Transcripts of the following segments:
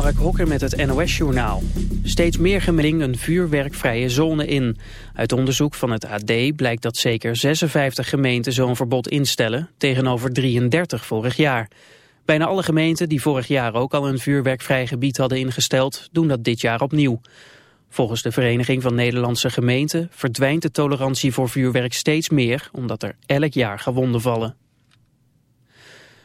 Mark Hokker met het NOS-journaal. Steeds meer gemeenten een vuurwerkvrije zone in. Uit onderzoek van het AD blijkt dat zeker 56 gemeenten zo'n verbod instellen... tegenover 33 vorig jaar. Bijna alle gemeenten die vorig jaar ook al een vuurwerkvrij gebied hadden ingesteld... doen dat dit jaar opnieuw. Volgens de Vereniging van Nederlandse Gemeenten... verdwijnt de tolerantie voor vuurwerk steeds meer... omdat er elk jaar gewonden vallen.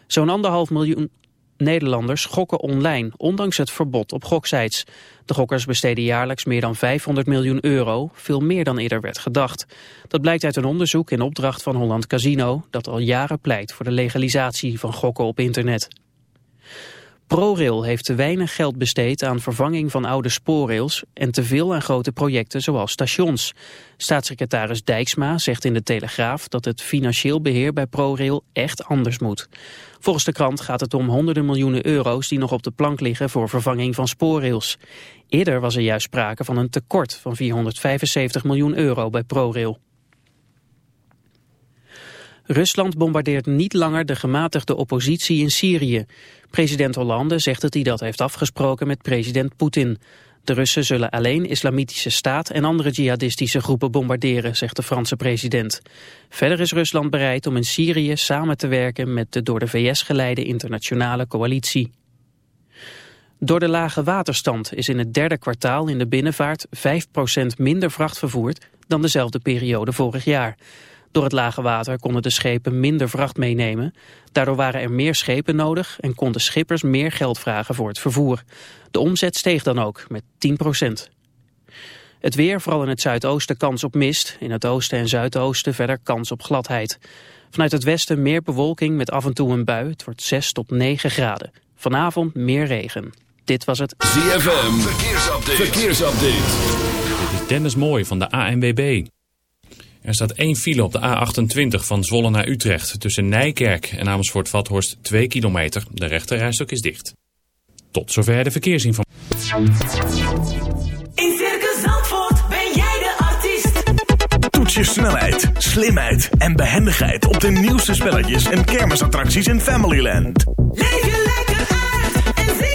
Zo'n anderhalf miljoen Nederlanders gokken online, ondanks het verbod op goksites. De gokkers besteden jaarlijks meer dan 500 miljoen euro, veel meer dan eerder werd gedacht. Dat blijkt uit een onderzoek in opdracht van Holland Casino, dat al jaren pleit voor de legalisatie van gokken op internet. ProRail heeft te weinig geld besteed aan vervanging van oude spoorrails en te veel aan grote projecten zoals stations. Staatssecretaris Dijksma zegt in de Telegraaf dat het financieel beheer bij ProRail echt anders moet. Volgens de krant gaat het om honderden miljoenen euro's die nog op de plank liggen voor vervanging van spoorrails. Eerder was er juist sprake van een tekort van 475 miljoen euro bij ProRail. Rusland bombardeert niet langer de gematigde oppositie in Syrië. President Hollande zegt dat hij dat heeft afgesproken met president Poetin. De Russen zullen alleen islamitische staat en andere jihadistische groepen bombarderen, zegt de Franse president. Verder is Rusland bereid om in Syrië samen te werken met de door de VS geleide internationale coalitie. Door de lage waterstand is in het derde kwartaal in de binnenvaart 5% minder vracht vervoerd dan dezelfde periode vorig jaar. Door het lage water konden de schepen minder vracht meenemen. Daardoor waren er meer schepen nodig en konden schippers meer geld vragen voor het vervoer. De omzet steeg dan ook met 10% Het weer, vooral in het zuidoosten kans op mist. In het oosten en zuidoosten verder kans op gladheid. Vanuit het westen meer bewolking met af en toe een bui. Het wordt 6 tot 9 graden. Vanavond meer regen. Dit was het ZFM. Verkeersupdate. Verkeersupdate. Dit is Dennis Mooi van de ANWB. Er staat één file op de A28 van Zwolle naar Utrecht. Tussen Nijkerk en Amersfoort-Vathorst 2 kilometer. De rechterrijstok is dicht. Tot zover de verkeersinformatie. In Circus Zandvoort ben jij de artiest. Toets je snelheid, slimheid en behendigheid op de nieuwste spelletjes en kermisattracties in Familyland. Leef je lekker uit en zie.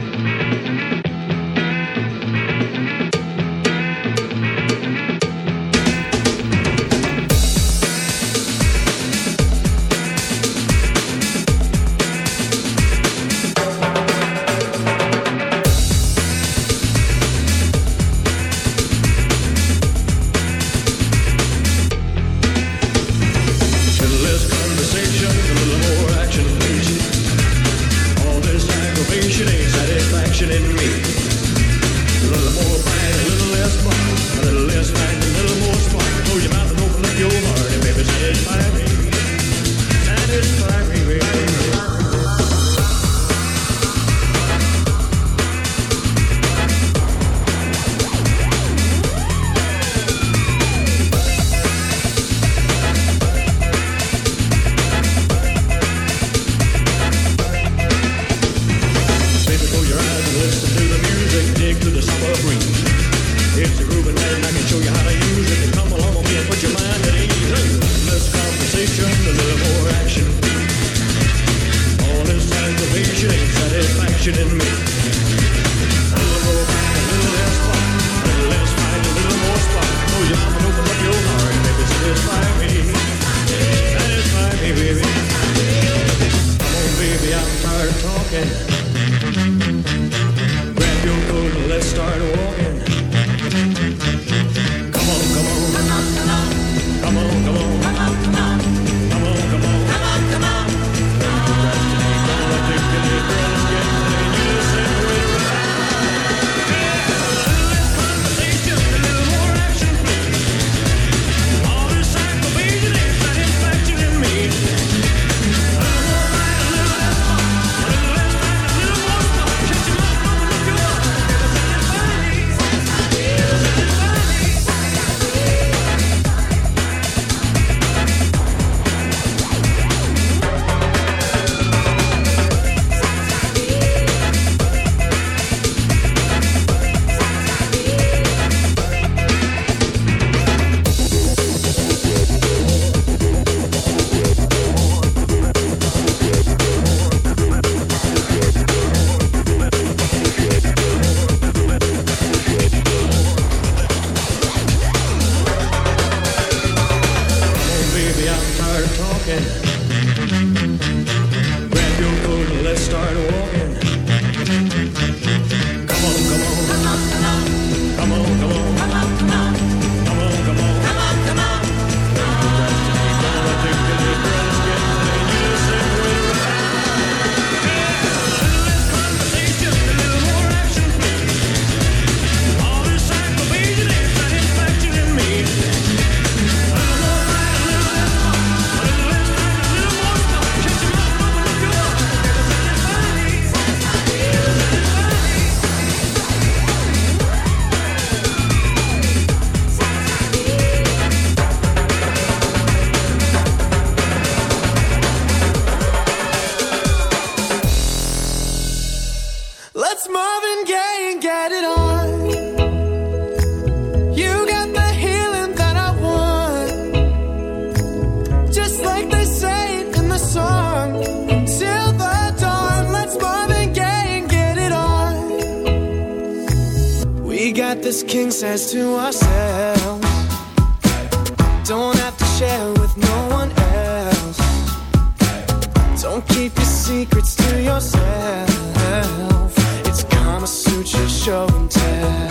secrets to yourself. It's Kama Sutra show and tell.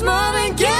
smile and get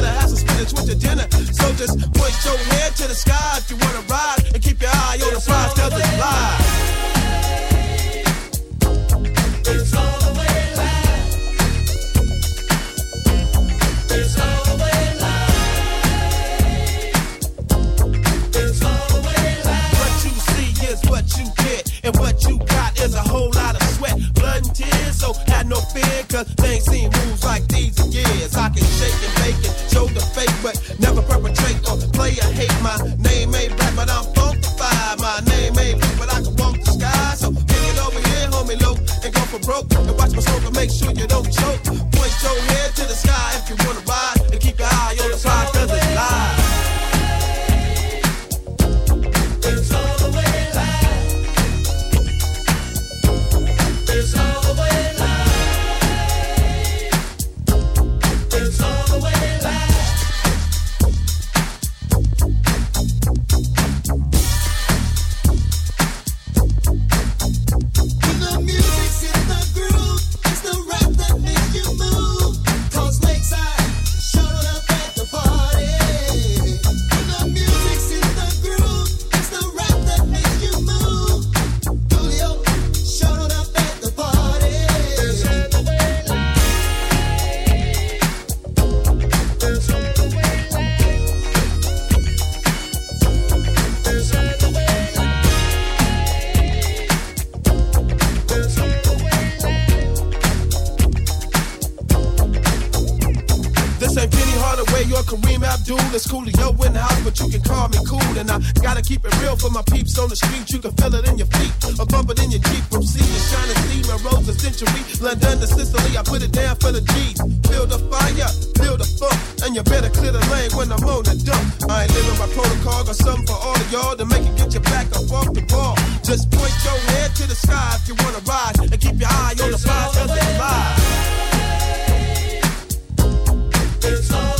Better have some spinach with your dinner. So just point your head to the sky if you wanna ride, and keep your eye on the prize, cause it's live. It's all the way live. It's all the way live. It's all the way live. What you see is what you get, and what you got is a whole lot of tears. So have no fear, cause they ain't seen moves like these in years. I can shake and bake it, show the fake, but never perpetrate or play a hate. My name ain't black, but I'm funkified. My name ain't blue, but I can walk the sky. So kick it over here, homie, low, and go for broke. And watch my smoke and make sure you don't choke. Point your head to the sky in your Jeep. From sea to shining sea, my rose a century. London to Sicily, I put it down for the G's. Feel the fire, feel the funk, and you better clear the lane when I'm on the dump. I ain't living by protocol, got something for all of y'all to make it get your back up off the ball. Just point your head to the sky if you wanna ride, and keep your eye on the prize, cause it's live. It's all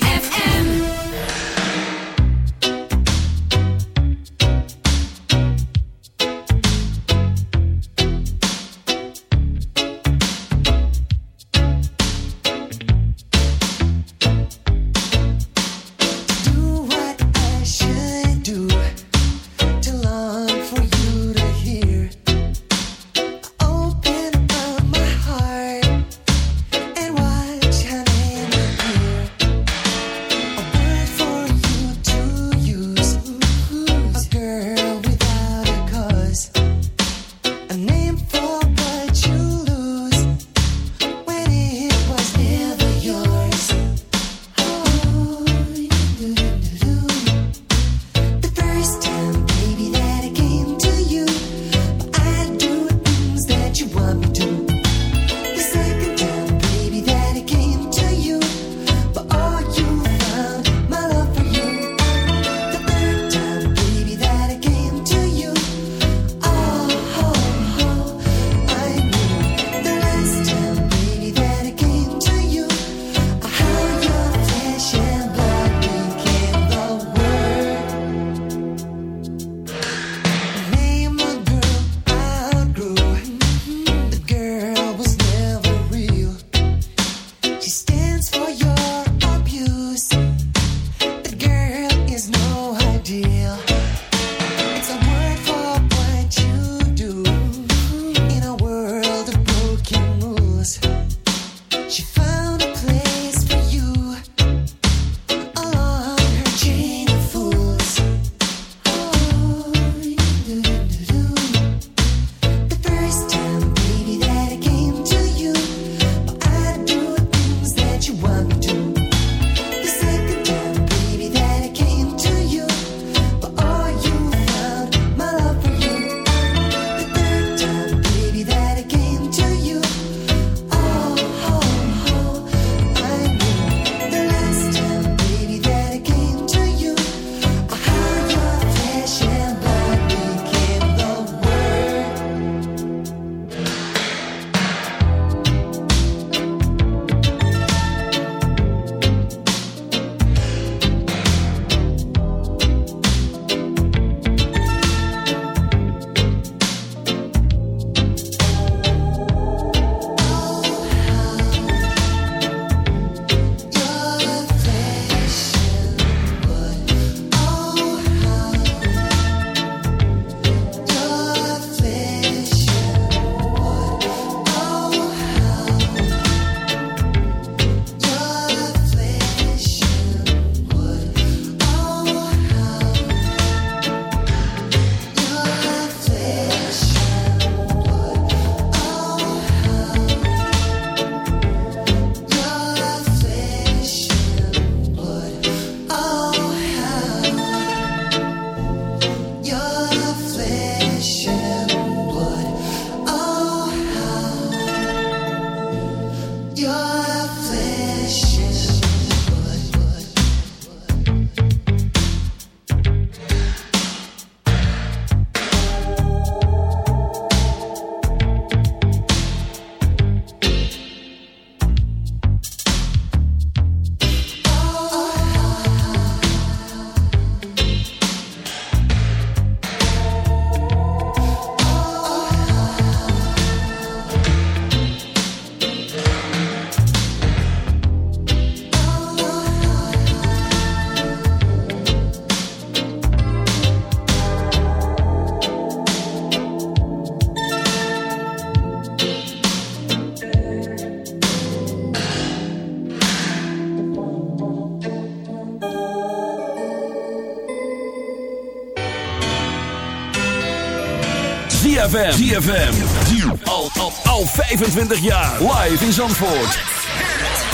ZFM. Al, al, al 25 jaar. Live in Zandvoort.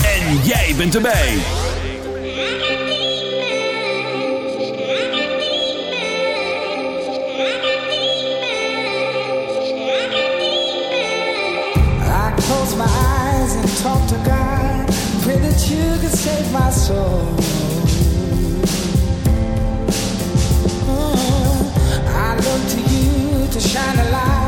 En jij bent erbij. I close my eyes and talk to God. Pray that you could save my soul. Mm, I look to you to shine a light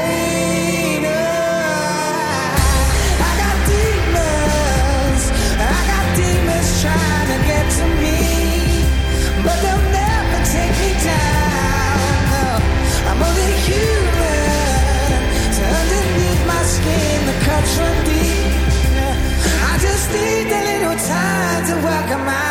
time to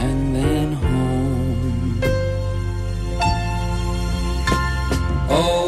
And then home. Oh,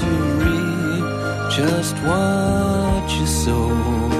to reap just what you sow.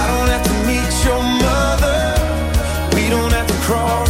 I don't have to meet your mother. We don't have to cross